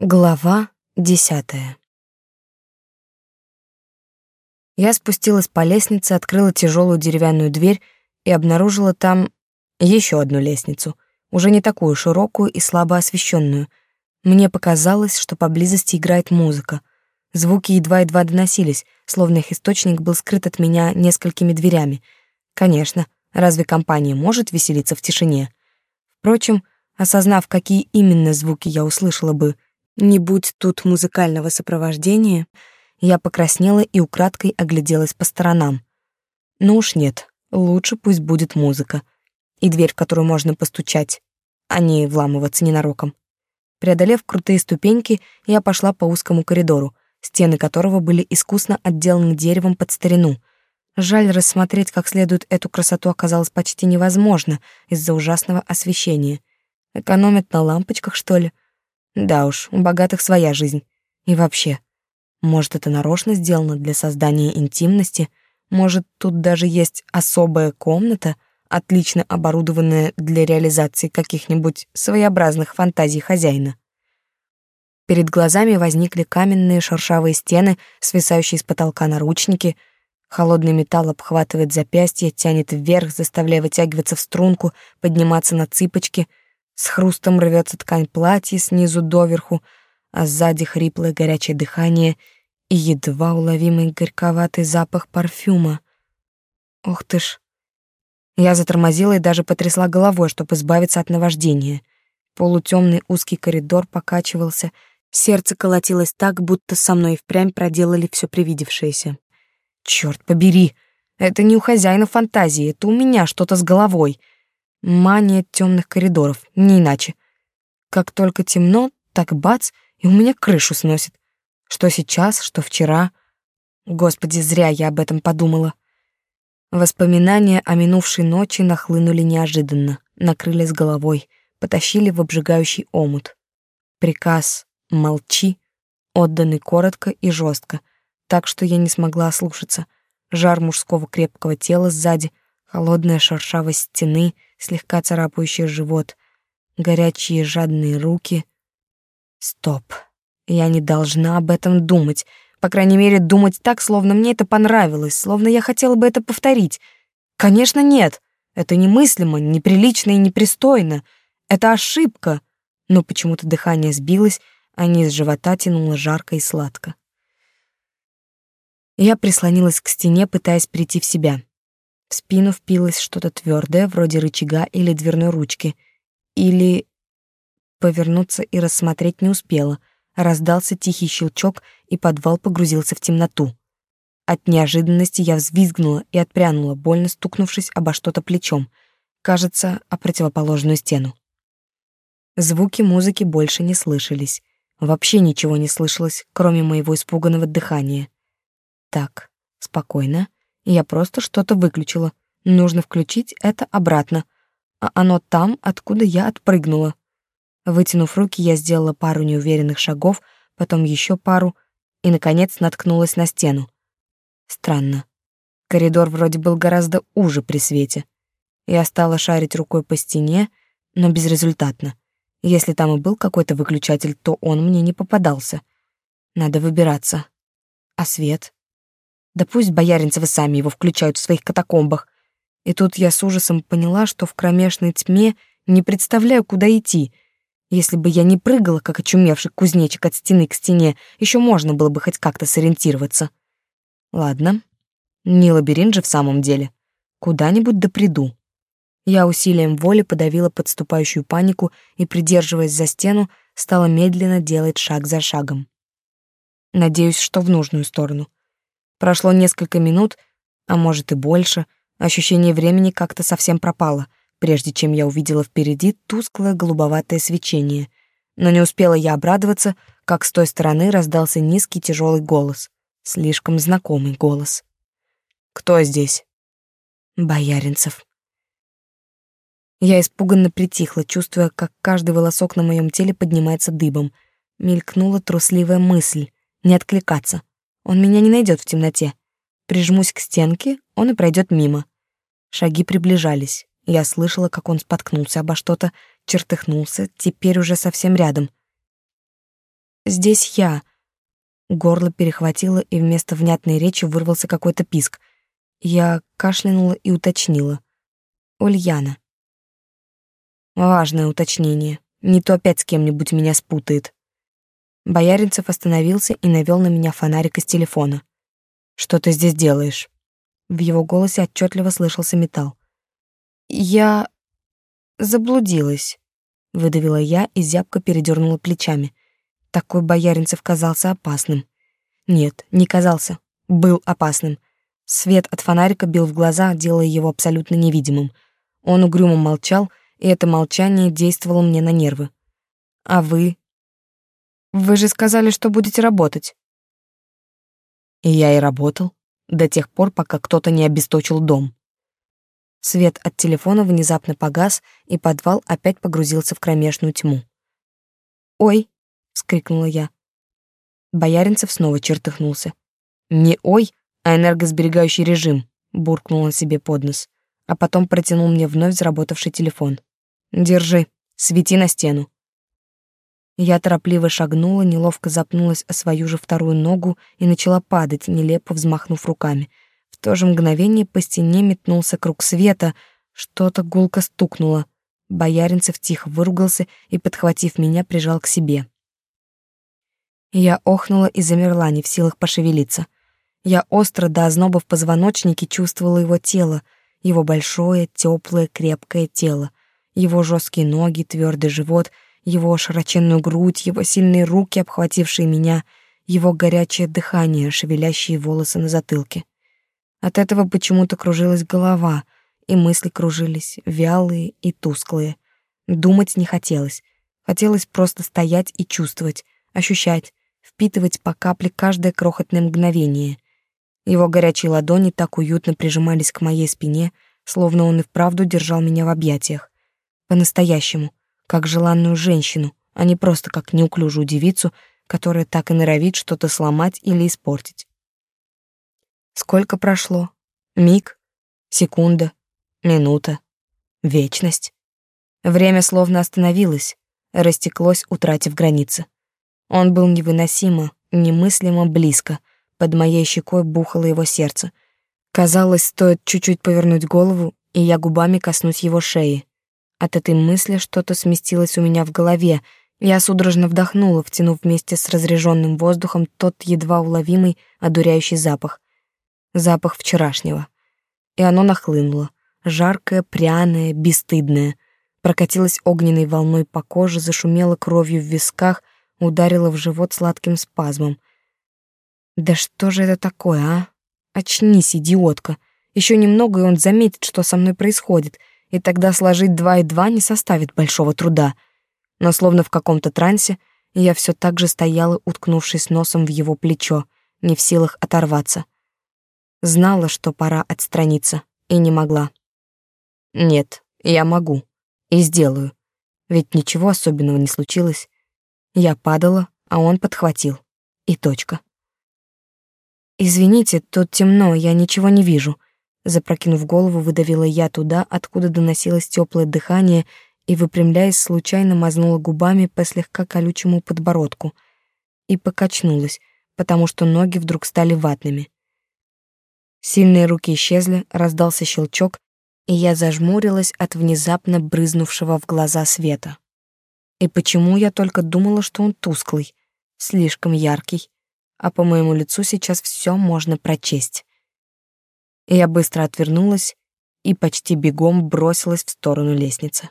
Глава десятая. Я спустилась по лестнице, открыла тяжелую деревянную дверь и обнаружила там еще одну лестницу, уже не такую широкую и слабо освещенную. Мне показалось, что поблизости играет музыка. Звуки едва-едва доносились, словно их источник был скрыт от меня несколькими дверями. Конечно, разве компания может веселиться в тишине? Впрочем, осознав, какие именно звуки я услышала бы, не будь тут музыкального сопровождения, я покраснела и украдкой огляделась по сторонам. Ну уж нет, лучше пусть будет музыка. И дверь, в которую можно постучать, а не вламываться ненароком. Преодолев крутые ступеньки, я пошла по узкому коридору, стены которого были искусно отделаны деревом под старину. Жаль, рассмотреть как следует эту красоту оказалось почти невозможно из-за ужасного освещения. Экономят на лампочках, что ли? Да уж, у богатых своя жизнь. И вообще, может, это нарочно сделано для создания интимности, может, тут даже есть особая комната, отлично оборудованная для реализации каких-нибудь своеобразных фантазий хозяина. Перед глазами возникли каменные шершавые стены, свисающие с потолка наручники. Холодный металл обхватывает запястье, тянет вверх, заставляя вытягиваться в струнку, подниматься на цыпочки — с хрустом рвется ткань платья снизу доверху, а сзади хриплое горячее дыхание и едва уловимый горьковатый запах парфюма. Ох ты ж! Я затормозила и даже потрясла головой, чтобы избавиться от наваждения. Полутемный узкий коридор покачивался, сердце колотилось так, будто со мной впрямь проделали все привидевшееся. Черт побери! Это не у хозяина фантазии, это у меня что-то с головой — Мания темных коридоров, не иначе. Как только темно, так бац, и у меня крышу сносит. Что сейчас, что вчера. Господи, зря я об этом подумала. Воспоминания о минувшей ночи нахлынули неожиданно, накрыли с головой, потащили в обжигающий омут. Приказ «молчи», отданный коротко и жестко, так что я не смогла ослушаться. Жар мужского крепкого тела сзади, холодная шершавость стены — слегка царапающий живот, горячие жадные руки. Стоп. Я не должна об этом думать. По крайней мере, думать так, словно мне это понравилось, словно я хотела бы это повторить. Конечно, нет. Это немыслимо, неприлично и непристойно. Это ошибка. Но почему-то дыхание сбилось, а низ живота тянуло жарко и сладко. Я прислонилась к стене, пытаясь прийти в себя. В спину впилось что-то твердое, вроде рычага или дверной ручки. Или... Повернуться и рассмотреть не успела. Раздался тихий щелчок, и подвал погрузился в темноту. От неожиданности я взвизгнула и отпрянула, больно стукнувшись обо что-то плечом. Кажется, о противоположную стену. Звуки музыки больше не слышались. Вообще ничего не слышалось, кроме моего испуганного дыхания. Так, спокойно. Я просто что-то выключила. Нужно включить это обратно. А оно там, откуда я отпрыгнула. Вытянув руки, я сделала пару неуверенных шагов, потом еще пару и, наконец, наткнулась на стену. Странно. Коридор вроде был гораздо уже при свете. Я стала шарить рукой по стене, но безрезультатно. Если там и был какой-то выключатель, то он мне не попадался. Надо выбираться. А свет? Да пусть бояринцевы сами его включают в своих катакомбах. И тут я с ужасом поняла, что в кромешной тьме не представляю, куда идти. Если бы я не прыгала, как очумевший кузнечик от стены к стене, еще можно было бы хоть как-то сориентироваться. Ладно, не лабиринт же в самом деле. Куда-нибудь да приду. Я усилием воли подавила подступающую панику и, придерживаясь за стену, стала медленно делать шаг за шагом. Надеюсь, что в нужную сторону. Прошло несколько минут, а может и больше, ощущение времени как-то совсем пропало, прежде чем я увидела впереди тусклое голубоватое свечение. Но не успела я обрадоваться, как с той стороны раздался низкий тяжелый голос, слишком знакомый голос. «Кто здесь?» «Бояринцев». Я испуганно притихла, чувствуя, как каждый волосок на моем теле поднимается дыбом. Мелькнула трусливая мысль — не откликаться. Он меня не найдет в темноте. Прижмусь к стенке, он и пройдет мимо. Шаги приближались. Я слышала, как он споткнулся обо что-то, чертыхнулся, теперь уже совсем рядом. здесь я». Горло перехватило, и вместо внятной речи вырвался какой-то писк. Я кашлянула и уточнила. «Ульяна». Важное уточнение. Не то опять с кем-нибудь меня спутает. Бояринцев остановился и навел на меня фонарик из телефона. «Что ты здесь делаешь?» В его голосе отчетливо слышался металл. «Я... заблудилась», — выдавила я и зябко передернула плечами. Такой Бояринцев казался опасным. Нет, не казался. Был опасным. Свет от фонарика бил в глаза, делая его абсолютно невидимым. Он угрюмо молчал, и это молчание действовало мне на нервы. «А вы?» «Вы же сказали, что будете работать». И я и работал, до тех пор, пока кто-то не обесточил дом. Свет от телефона внезапно погас, и подвал опять погрузился в кромешную тьму. «Ой!» — вскрикнула я. Бояринцев снова чертыхнулся. «Не ой, а энергосберегающий режим», — буркнул он себе под нос, а потом протянул мне вновь заработавший телефон. «Держи, свети на стену». Я торопливо шагнула, неловко запнулась о свою же вторую ногу и начала падать, нелепо взмахнув руками. В то же мгновение по стене метнулся круг света, что-то гулко стукнуло. Бояринцев тихо выругался и, подхватив меня, прижал к себе. Я охнула и замерла, не в силах пошевелиться. Я остро до озноба в позвоночнике чувствовала его тело, его большое, теплое, крепкое тело, его жесткие ноги, твердый живот — его широченную грудь, его сильные руки, обхватившие меня, его горячее дыхание, шевелящие волосы на затылке. От этого почему-то кружилась голова, и мысли кружились, вялые и тусклые. Думать не хотелось. Хотелось просто стоять и чувствовать, ощущать, впитывать по капле каждое крохотное мгновение. Его горячие ладони так уютно прижимались к моей спине, словно он и вправду держал меня в объятиях. По-настоящему, как желанную женщину, а не просто как неуклюжую девицу, которая так и норовит что-то сломать или испортить. Сколько прошло? Миг? Секунда? Минута? Вечность? Время словно остановилось, растеклось, утратив границы. Он был невыносимо, немыслимо близко, под моей щекой бухало его сердце. Казалось, стоит чуть-чуть повернуть голову, и я губами коснусь его шеи. От этой мысли что-то сместилось у меня в голове. Я судорожно вдохнула, втянув вместе с разреженным воздухом тот едва уловимый, одуряющий запах. Запах вчерашнего. И оно нахлынуло. Жаркое, пряное, бесстыдное. Прокатилось огненной волной по коже, зашумело кровью в висках, ударило в живот сладким спазмом. Да что же это такое, а? Очнись, идиотка. Еще немного, и он заметит, что со мной происходит — и тогда сложить два и два не составит большого труда. Но словно в каком-то трансе, я все так же стояла, уткнувшись носом в его плечо, не в силах оторваться. Знала, что пора отстраниться, и не могла. Нет, я могу. И сделаю. Ведь ничего особенного не случилось. Я падала, а он подхватил. И точка. «Извините, тут темно, я ничего не вижу», Запрокинув голову, выдавила я туда, откуда доносилось теплое дыхание, и, выпрямляясь, случайно мазнула губами по слегка колючему подбородку и покачнулась, потому что ноги вдруг стали ватными. Сильные руки исчезли, раздался щелчок, и я зажмурилась от внезапно брызнувшего в глаза света. И почему я только думала, что он тусклый, слишком яркий, а по моему лицу сейчас все можно прочесть. Я быстро отвернулась и почти бегом бросилась в сторону лестницы.